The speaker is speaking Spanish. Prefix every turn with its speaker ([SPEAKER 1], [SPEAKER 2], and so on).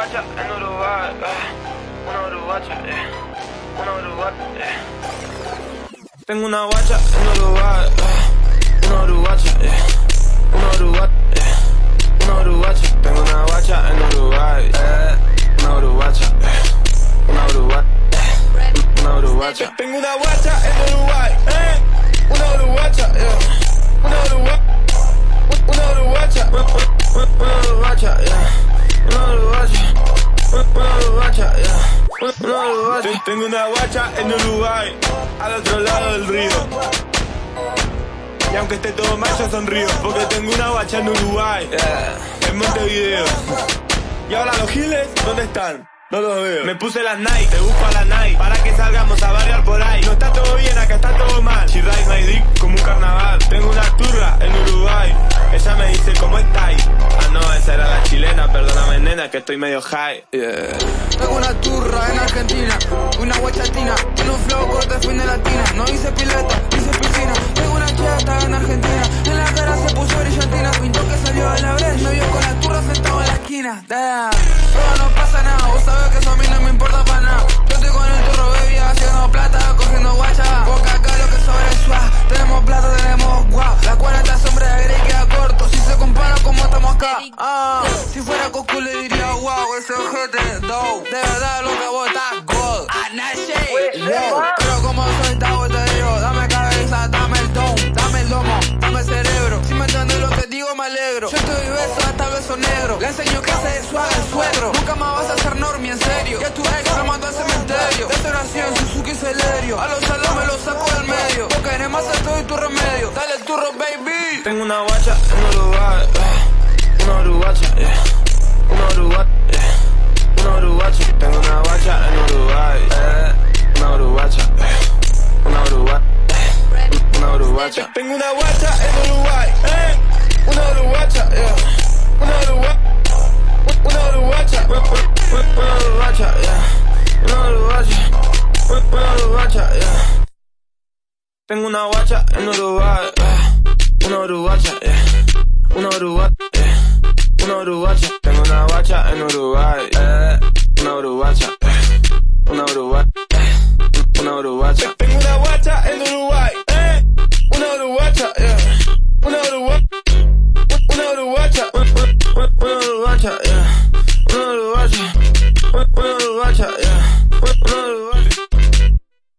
[SPEAKER 1] guacha en Uruguay, eh. una uruguacha, eh. una uruguacha, eh. Tengo una guacha en Uruguay, eh. una uruguacha, eh. una uruguacha, eh. una uruguacha. Tengo una guacha en Uruguay, una uruguacha, eh. una uruguacha, eh. una uruguacha.
[SPEAKER 2] Tengo una guacha Tengo una guacha en Uruguay, al otro lado del río. Y aunque esté todo mal, yo sonrío, porque tengo una guacha en Uruguay, en Montevideo. Y ahora los giles, ¿dónde están? No los veo. Me puse las Nike, te busco a la Nike, para que estoy medio high.
[SPEAKER 1] Tengo
[SPEAKER 3] una turra en Argentina, una guachatina, en un flow corte fin de latina. No hice pileta, hice piscina. Tengo una chata en Argentina, en la cara se puso brillantina. Pintó que salió a la brecha, me vio con la turra sentado en la esquina. Ah, si fuera Goku le diría wow, ese ojete, dope. De verdad lo que vos estás gold. Yo, pero como soy Tao te digo, dame cabeza, dame el don, dame el lomo, dame el cerebro. Si me entiendes lo que digo me alegro. Yo estoy beso hasta beso negro. Le enseño que hace suave el suegro. Nunca más vas a ser normie, en serio. Que tu ex me mandó al cementerio. Detonación, Suzuki Celerio. A los salos me lo saco del medio. Porque eres más alto y tu remedio. Dale el turro, baby.
[SPEAKER 1] Tengo una guacha en Uruguay, eh. una uruguacha, eh. una uruguacha, eh. una uruguacha. Tengo una guacha en Uruguay, eh. una uruguacha, eh. una uruguacha, eh. una uruguacha. Tengo
[SPEAKER 2] una guacha
[SPEAKER 1] en Uruguay, eh. una uruguacha, eh. una uruguacha, una uruguacha, una uruguacha, yeah. una uruguacha, una uruguacha, yeah. Tengo una guacha en Uruguay, eh. una uruguacha, eh. una uruguacha, Una Uruguaya, tengo una guacha en Uruguay. Eh, una Uruguaya, eh, una Uruguaya, eh, una Uruguaya.
[SPEAKER 2] Tengo una guacha en Uruguay.
[SPEAKER 1] Eh, una Uruguaya, yeah. Una Uruguaya, una Uruguaya, una Uruguaya, yeah. Una Uruguaya, una Uruguaya, yeah.